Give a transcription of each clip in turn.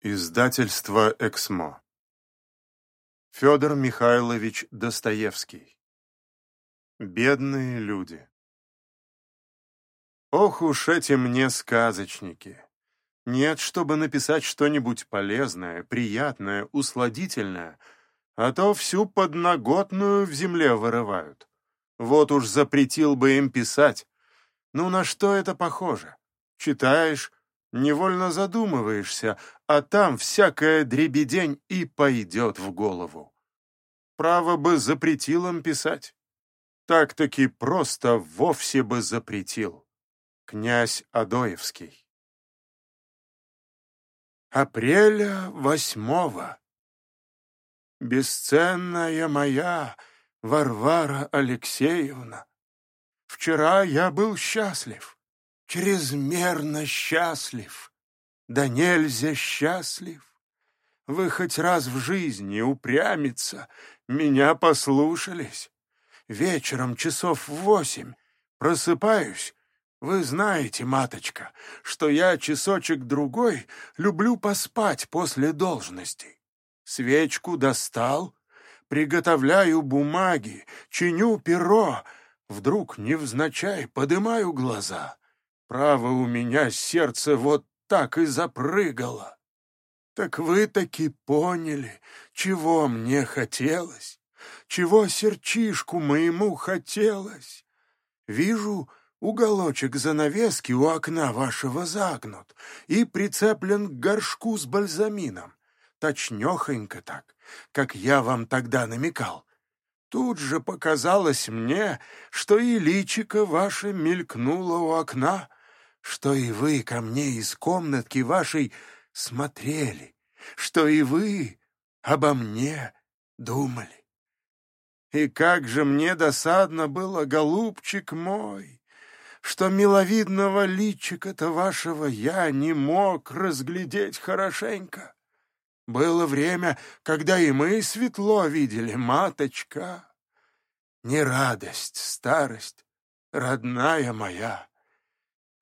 Издательство «Эксмо». Федор Михайлович Достоевский. Бедные люди. Ох уж эти мне сказочники. Нет, чтобы написать что-нибудь полезное, приятное, усладительное, а то всю подноготную в земле вырывают. Вот уж запретил бы им писать. Ну на что это похоже? Читаешь, невольно задумываешься, а там всякая дребедень и пойдет в голову. Право бы запретил им писать. Так-таки просто вовсе бы запретил. Князь Адоевский. Апреля восьмого. Бесценная моя Варвара Алексеевна, вчера я был счастлив, чрезмерно счастлив да нельзя счастлив. Вы хоть раз в жизни упрямиться, меня послушались. Вечером часов в восемь просыпаюсь. Вы знаете, маточка, что я часочек-другой люблю поспать после должности. Свечку достал, приготовляю бумаги, чиню перо, вдруг невзначай подымаю глаза. Право у меня сердце вот так и запрыгала. Так вы таки поняли, чего мне хотелось, чего серчишку моему хотелось. Вижу, уголочек занавески у окна вашего загнут и прицеплен к горшку с бальзамином, точнёхонько так, как я вам тогда намекал. Тут же показалось мне, что и личико ваше мелькнуло у окна, что и вы ко мне из комнатки вашей смотрели, что и вы обо мне думали. И как же мне досадно было, голубчик мой, что миловидного личика-то вашего я не мог разглядеть хорошенько. Было время, когда и мы светло видели, маточка. Не радость, старость, родная моя.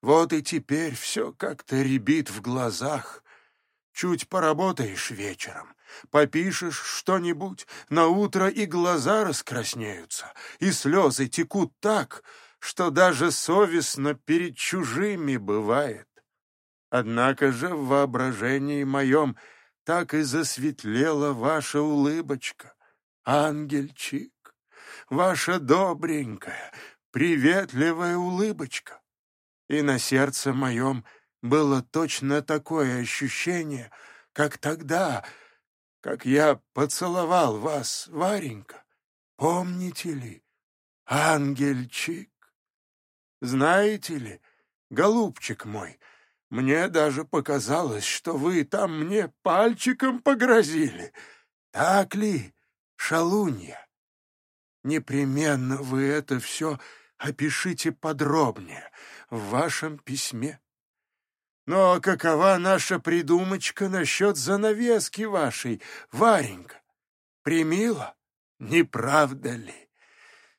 Вот и теперь все как-то рябит в глазах. Чуть поработаешь вечером, попишешь что-нибудь, на утро и глаза раскраснеются, и слезы текут так, что даже совестно перед чужими бывает. Однако же в воображении моем так и засветлела ваша улыбочка, ангельчик, ваша добренькая, приветливая улыбочка и на сердце моем было точно такое ощущение, как тогда, как я поцеловал вас, Варенька. Помните ли, ангельчик? Знаете ли, голубчик мой, мне даже показалось, что вы там мне пальчиком погрозили. Так ли, шалунья? Непременно вы это все опишите подробнее в вашем письме. Но какова наша придумочка насчет занавески вашей, Варенька? Примила? Не правда ли?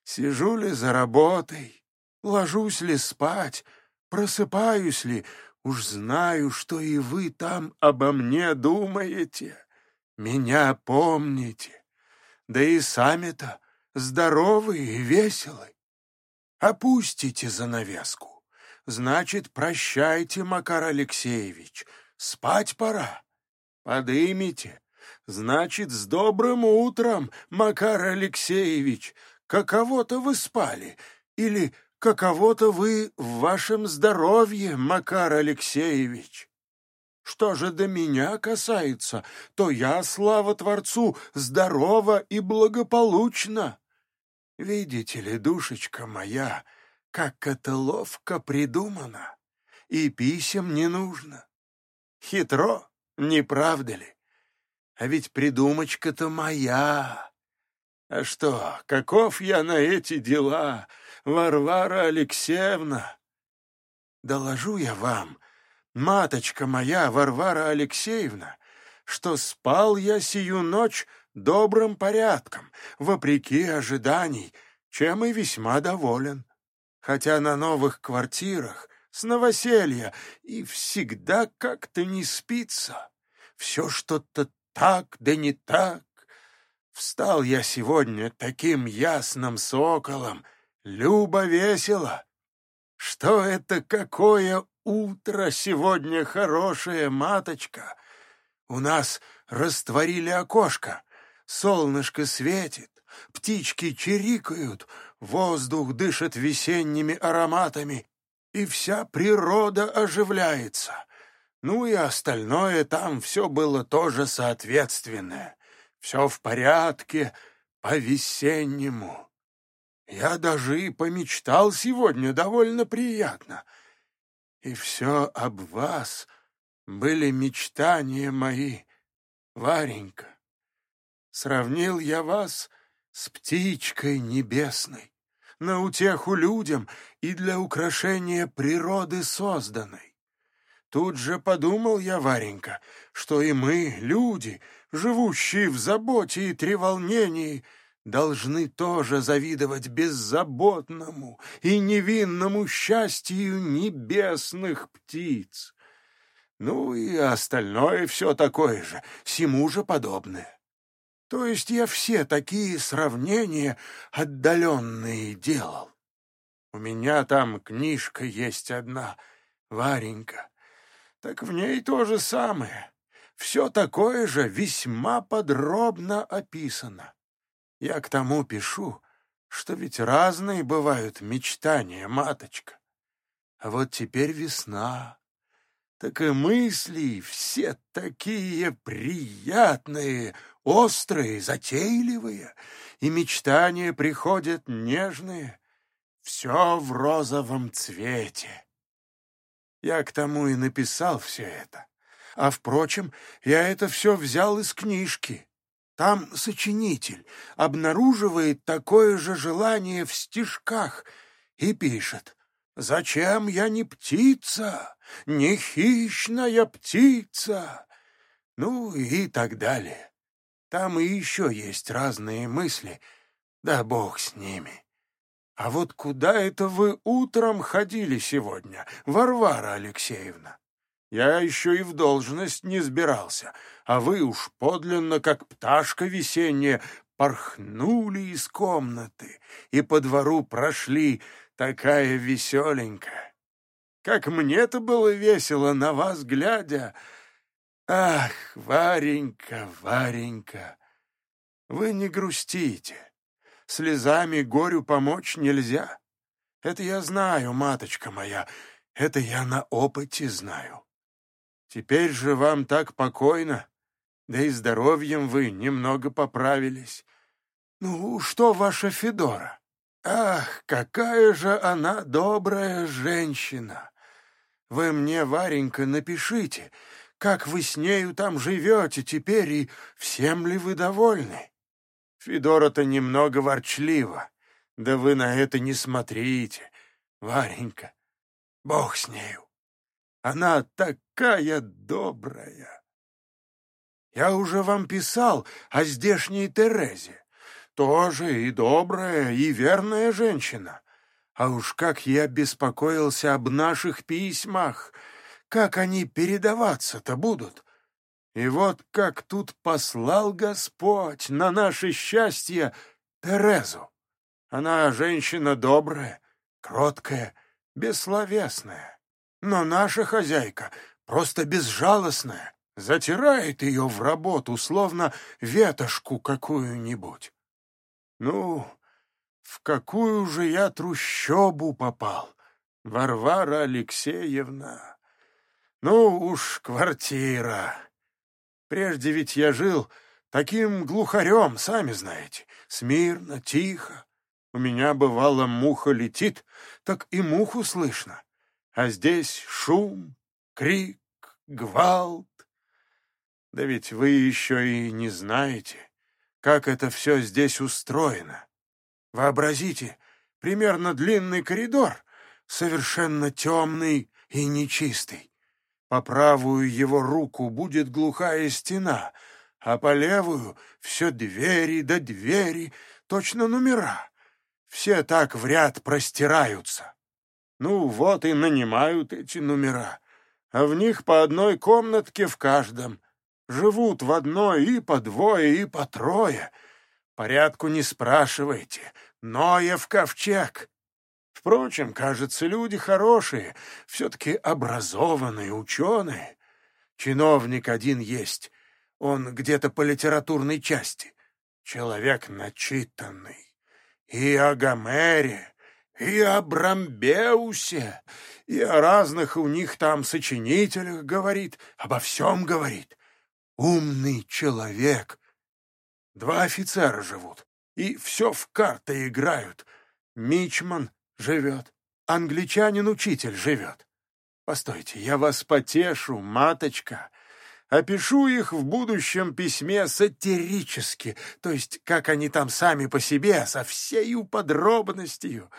Сижу ли за работой? Ложусь ли спать? Просыпаюсь ли? Уж знаю, что и вы там обо мне думаете. Меня помните. Да и сами-то здоровы и веселы. Опустите занавеску. Значит, прощайте, Макар Алексеевич. Спать пора. Подымите. Значит, с добрым утром, Макар Алексеевич. Каково-то вы спали. Или каково-то вы в вашем здоровье, Макар Алексеевич. Что же до меня касается, то я, слава Творцу, здорова и благополучна. Видите ли, душечка моя, как это ловко придумано, и писем не нужно. Хитро, не правда ли? А ведь придумочка-то моя. А что, каков я на эти дела, Варвара Алексеевна? Доложу я вам, маточка моя, Варвара Алексеевна, что спал я сию ночь добрым порядком, вопреки ожиданий, чем и весьма доволен. Хотя на новых квартирах, с новоселья, и всегда как-то не спится. все что-то так да не так. Встал я сегодня таким ясным соколом, любо весело. Что это какое утро сегодня хорошее, маточка? У нас растворили окошко, солнышко светит, птички чирикают, воздух дышит весенними ароматами, и вся природа оживляется. Ну и остальное там все было тоже соответственное. Все в порядке, по-весеннему. Я даже и помечтал сегодня довольно приятно. И все об вас были мечтания мои, Варенька. Сравнил я вас с птичкой небесной, на утеху людям и для украшения природы созданной. Тут же подумал я, Варенька, что и мы, люди, живущие в заботе и треволнении, должны тоже завидовать беззаботному и невинному счастью небесных птиц. Ну и остальное все такое же, всему же подобное. То есть я все такие сравнения отдаленные делал. У меня там книжка есть одна, Варенька. Так в ней то же самое. Все такое же весьма подробно описано. Я к тому пишу, что ведь разные бывают мечтания, маточка. А вот теперь весна, так и мысли все такие приятные, острые, затейливые, и мечтания приходят нежные, все в розовом цвете. Я к тому и написал все это. А, впрочем, я это все взял из книжки. Там сочинитель обнаруживает такое же желание в стишках и пишет «Зачем я не птица, не хищная птица?» Ну и так далее. Там и еще есть разные мысли, да бог с ними. А вот куда это вы утром ходили сегодня, Варвара Алексеевна? Я еще и в должность не сбирался, а вы уж подлинно, как пташка весенняя, порхнули из комнаты и по двору прошли, такая веселенькая. Как мне-то было весело на вас глядя. Ах, Варенька, Варенька, вы не грустите. Слезами горю помочь нельзя. Это я знаю, маточка моя, это я на опыте знаю. Теперь же вам так покойно, да и здоровьем вы немного поправились. Ну, что ваша Федора? Ах, какая же она добрая женщина! Вы мне, Варенька, напишите, как вы с нею там живете теперь и всем ли вы довольны? Федора-то немного ворчлива, да вы на это не смотрите, Варенька, бог с нею. Она такая добрая. Я уже вам писал о здешней Терезе. Тоже и добрая, и верная женщина. А уж как я беспокоился об наших письмах, как они передаваться-то будут. И вот как тут послал Господь на наше счастье Терезу. Она женщина добрая, кроткая, бессловесная. Но наша хозяйка просто безжалостная, затирает ее в работу, словно ветошку какую-нибудь. Ну, в какую же я трущобу попал, Варвара Алексеевна? Ну уж квартира. Прежде ведь я жил таким глухарем, сами знаете, смирно, тихо. У меня, бывало, муха летит, так и муху слышно а здесь шум, крик, гвалт. Да ведь вы еще и не знаете, как это все здесь устроено. Вообразите, примерно длинный коридор, совершенно темный и нечистый. По правую его руку будет глухая стена, а по левую все двери да двери, точно номера. Все так в ряд простираются. Ну, вот и нанимают эти номера, а в них по одной комнатке в каждом. Живут в одной и по двое, и по трое. Порядку не спрашивайте. Ноев ковчег. Впрочем, кажется, люди хорошие, все-таки образованные, ученые. Чиновник один есть, он где-то по литературной части. Человек начитанный. И о Гомере, и о Брамбеусе, и о разных у них там сочинителях говорит, обо всем говорит. Умный человек. Два офицера живут, и все в карты играют. Мичман живет, англичанин-учитель живет. Постойте, я вас потешу, маточка. Опишу их в будущем письме сатирически, то есть как они там сами по себе, со всей подробностью.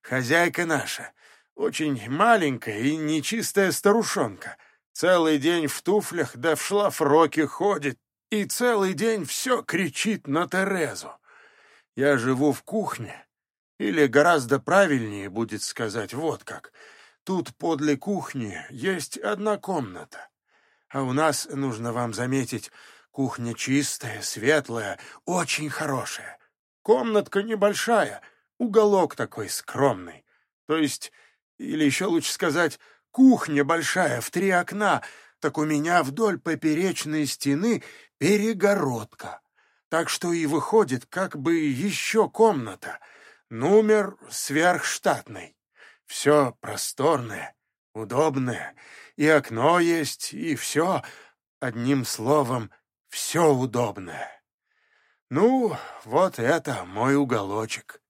Хозяйка наша, очень маленькая и нечистая старушонка, целый день в туфлях да в шлафроке ходит, и целый день все кричит на Терезу. Я живу в кухне, или гораздо правильнее будет сказать вот как. Тут подле кухни есть одна комната. А у нас, нужно вам заметить, кухня чистая, светлая, очень хорошая. Комнатка небольшая, уголок такой скромный. То есть, или еще лучше сказать, кухня большая в три окна, так у меня вдоль поперечной стены перегородка. Так что и выходит как бы еще комната, номер сверхштатный. Все просторное, удобное, и окно есть, и все, одним словом, все удобное. Ну, вот это мой уголочек.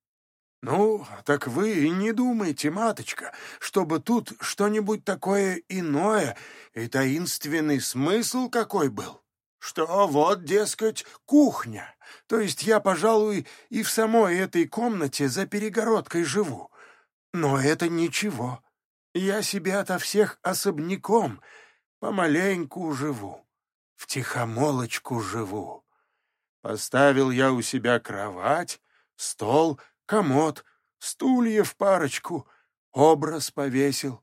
Ну, так вы и не думайте, маточка, чтобы тут что-нибудь такое иное и таинственный смысл какой был. Что вот, дескать, кухня. То есть я, пожалуй, и в самой этой комнате за перегородкой живу. Но это ничего. Я себе ото всех особняком помаленьку живу, в тихомолочку живу. Поставил я у себя кровать, стол, комод, стульев парочку, образ повесил.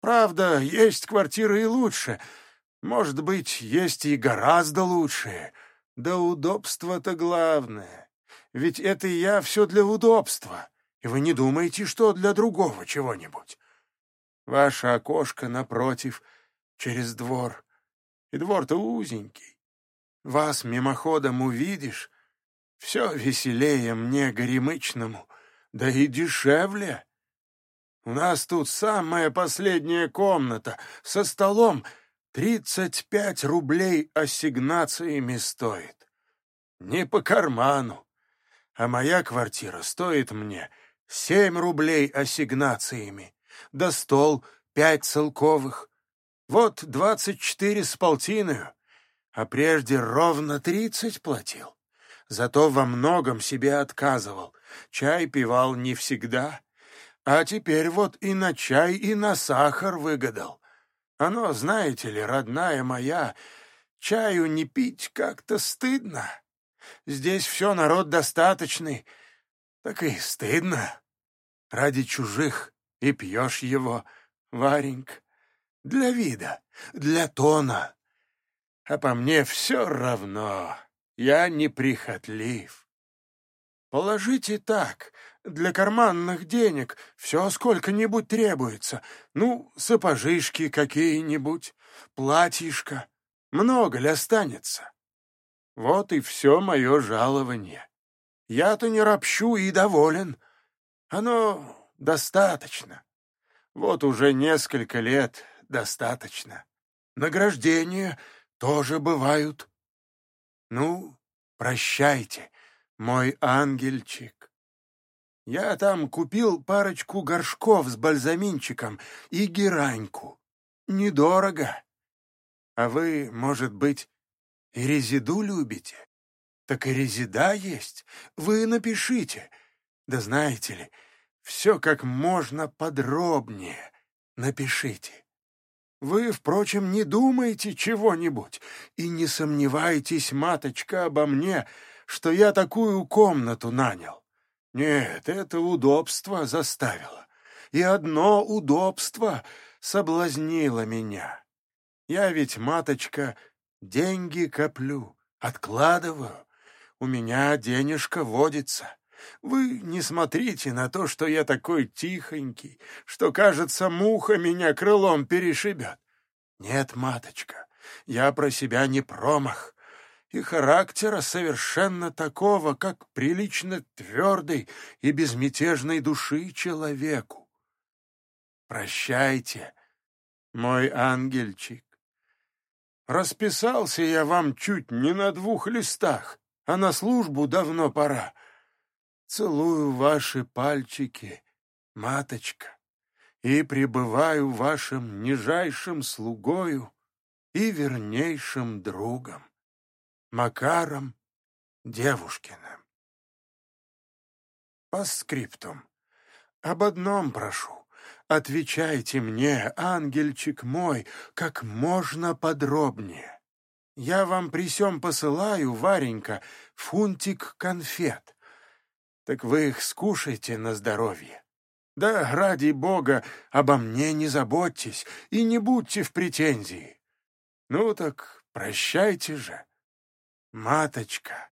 Правда, есть квартиры и лучше, может быть, есть и гораздо лучшие, да удобство-то главное. Ведь это я все для удобства, и вы не думаете, что для другого чего-нибудь. Ваше окошко напротив, через двор. И двор-то узенький. Вас мимоходом увидишь, все веселее мне горемычному, да и дешевле. У нас тут самая последняя комната со столом тридцать пять рублей ассигнациями стоит. Не по карману. А моя квартира стоит мне семь рублей ассигнациями да стол пять целковых. Вот двадцать четыре с полтиною, а прежде ровно тридцать платил. Зато во многом себе отказывал, чай пивал не всегда, а теперь вот и на чай, и на сахар выгадал. Оно, знаете ли, родная моя, чаю не пить как-то стыдно. Здесь все народ достаточный, так и стыдно. Ради чужих и пьешь его, Варенька, для вида, для тона. А по мне все равно, я неприхотлив. Положите так, для карманных денег все сколько-нибудь требуется. Ну, сапожишки какие-нибудь, платьишко. Много ли останется? Вот и все мое жалование. Я-то не ропщу и доволен. Оно достаточно. Вот уже несколько лет достаточно. Награждения тоже бывают. Ну, прощайте, мой ангельчик. Я там купил парочку горшков с бальзаминчиком и гераньку. Недорого. А вы, может быть, и резиду любите? Так и резида есть. Вы напишите. Да знаете ли, все как можно подробнее напишите. Вы, впрочем, не думаете чего-нибудь и не сомневайтесь, маточка, обо мне, что я такую комнату нанял. Нет, это удобство заставило. И одно удобство соблазнило меня. Я ведь, маточка, деньги коплю, откладываю. У меня денежка водится. Вы не смотрите на то, что я такой тихонький, что, кажется, муха меня крылом перешибет. Нет, маточка, я про себя не промах, и характера совершенно такого, как прилично твердой и безмятежной души человеку. Прощайте, мой ангельчик. Расписался я вам чуть не на двух листах, а на службу давно пора. Целую ваши пальчики, маточка, и пребываю вашим нижайшим слугою и вернейшим другом, Макаром Девушкиным. По скриптум. Об одном прошу. Отвечайте мне, ангельчик мой, как можно подробнее. Я вам при сём посылаю, Варенька, фунтик конфет. Так вы их скушайте на здоровье. Да, ради бога, обо мне не заботьтесь и не будьте в претензии. Ну так прощайте же, маточка.